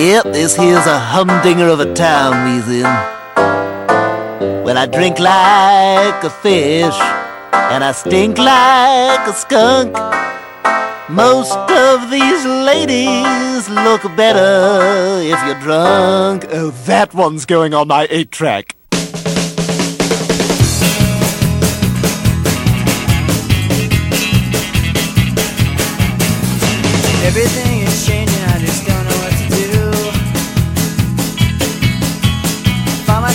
Yep, this here's a humdinger of a town we's in. Well, I drink like a fish, and I stink like a skunk. Most of these ladies look better if you're drunk. Oh, that one's going on my eight track. Everything is changing, I just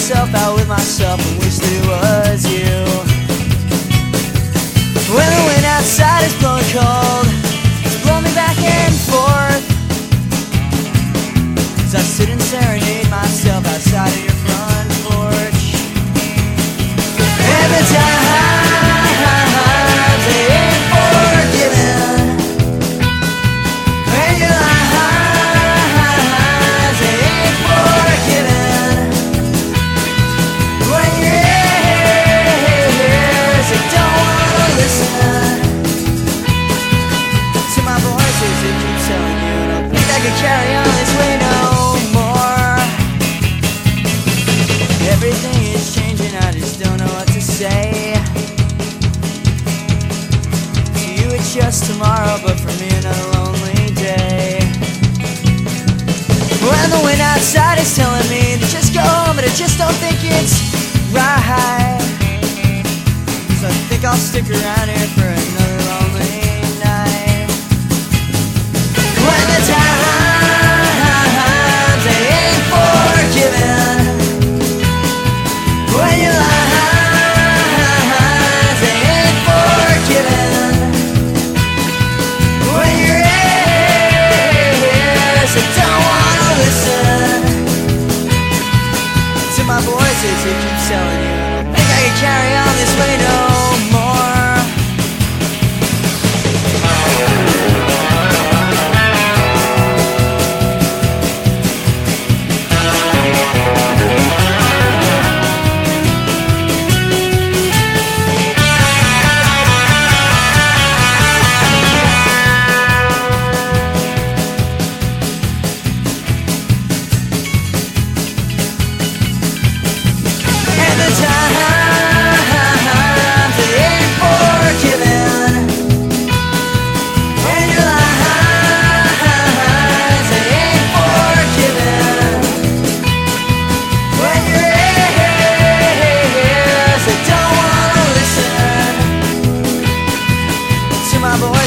myself out with myself and wish it was you. When the wind outside is blowing cold, it's blowing me back and forth. As I sit and serenade myself outside of your front porch. Every time just don't know what to say. Do you it just tomorrow, but for me lonely day. The wind outside is telling me to just go home, but I just don't think it's right. So I think I'll stick around here for another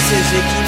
seja que